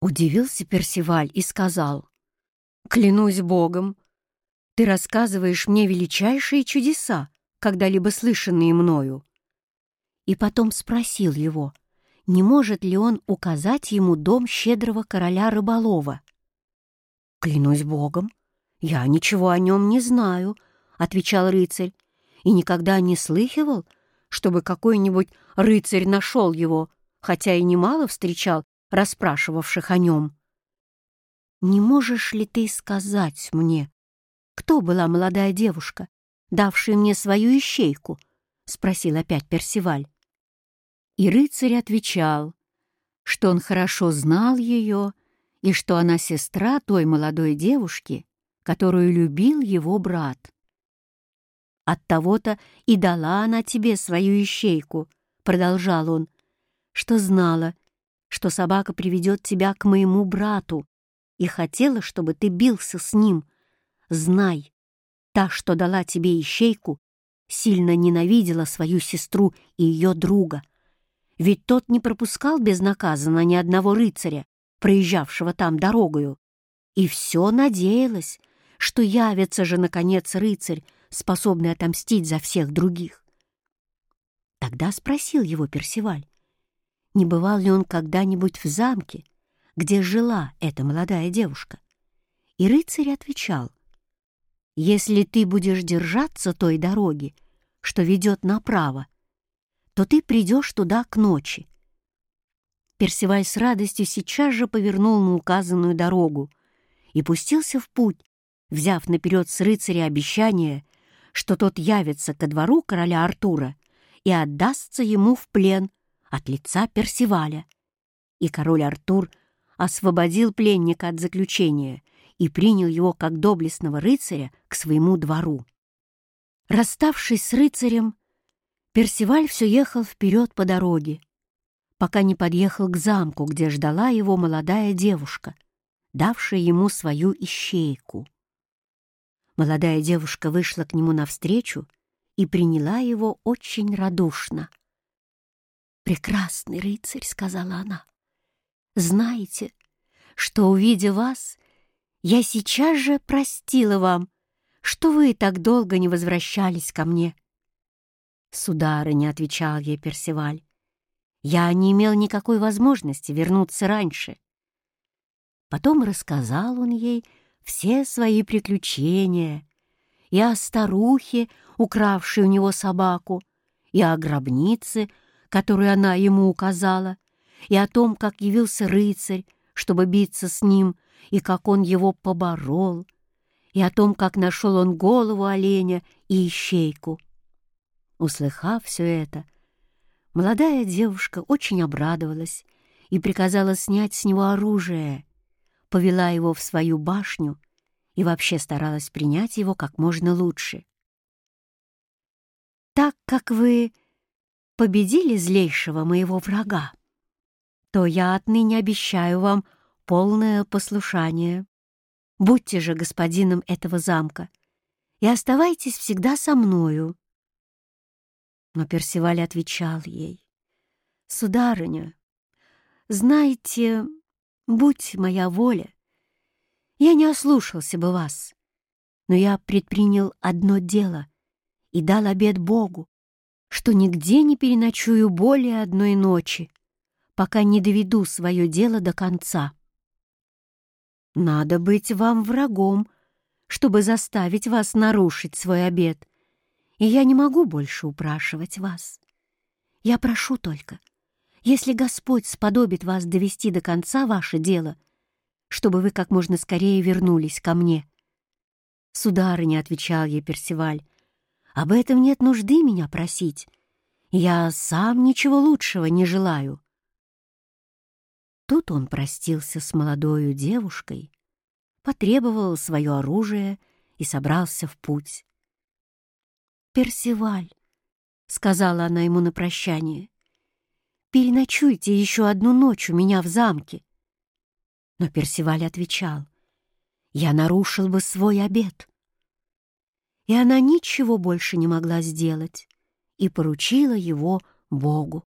Удивился Персиваль и сказал, «Клянусь Богом, ты рассказываешь мне величайшие чудеса, когда-либо слышанные мною». И потом спросил его, не может ли он указать ему дом щедрого короля рыболова. «Клянусь Богом, я ничего о нем не знаю», — отвечал рыцарь, «и никогда не слыхивал, чтобы какой-нибудь рыцарь нашел его, хотя и немало встречал расспрашивавших о нем. «Не можешь ли ты сказать мне, кто была молодая девушка, давшая мне свою ищейку?» — спросил опять Персиваль. И рыцарь отвечал, что он хорошо знал ее и что она сестра той молодой девушки, которую любил его брат. «От того-то и дала она тебе свою ищейку», — продолжал он, — «что знала, что собака приведет тебя к моему брату и хотела, чтобы ты бился с ним. Знай, та, что дала тебе ищейку, сильно ненавидела свою сестру и ее друга. Ведь тот не пропускал безнаказанно ни одного рыцаря, проезжавшего там дорогою, и все надеялась, что явится же, наконец, рыцарь, способный отомстить за всех других. Тогда спросил его Персиваль, не бывал ли он когда-нибудь в замке, где жила эта молодая девушка. И рыцарь отвечал, «Если ты будешь держаться той дороги, что ведет направо, то ты придешь туда к ночи». Персиваль с радостью сейчас же повернул на указанную дорогу и пустился в путь, взяв наперед с рыцаря обещание, что тот явится ко двору короля Артура и отдастся ему в плен от лица Персиваля. И король Артур освободил пленника от заключения и принял его как доблестного рыцаря к своему двору. Расставшись с рыцарем, Персиваль все ехал вперед по дороге, пока не подъехал к замку, где ждала его молодая девушка, давшая ему свою ищейку. Молодая девушка вышла к нему навстречу и приняла его очень радушно. «Прекрасный рыцарь», — сказала она, — «знаете, что, увидя вас, я сейчас же простила вам, что вы так долго не возвращались ко мне». «Сударыня», — отвечал ей Персиваль, — «я не имел никакой возможности вернуться раньше». Потом рассказал он ей все свои приключения и о старухе, укравшей у него собаку, и о гробнице, которую она ему указала, и о том, как явился рыцарь, чтобы биться с ним, и как он его поборол, и о том, как нашел он голову оленя и ищейку. Услыхав все это, молодая девушка очень обрадовалась и приказала снять с него оружие, повела его в свою башню и вообще старалась принять его как можно лучше. «Так как вы победили злейшего моего врага, то я отныне обещаю вам полное послушание. Будьте же господином этого замка и оставайтесь всегда со мною. Но Персиваль отвечал ей, «Сударыня, знаете, будь моя воля, я не ослушался бы вас, но я предпринял одно дело и дал обет Богу, что нигде не переночую более одной ночи, пока не доведу свое дело до конца. Надо быть вам врагом, чтобы заставить вас нарушить свой обет, и я не могу больше упрашивать вас. Я прошу только, если Господь сподобит вас довести до конца ваше дело, чтобы вы как можно скорее вернулись ко мне. Сударыня, — отвечал ей Персиваль, об этом нет нужды меня просить. Я сам ничего лучшего не желаю. Тут он простился с молодою девушкой, потребовал свое оружие и собрался в путь. «Персиваль», — сказала она ему на прощание, — «переночуйте еще одну ночь у меня в замке». Но Персиваль отвечал, «Я нарушил бы свой обет» и она ничего больше не могла сделать и поручила его Богу.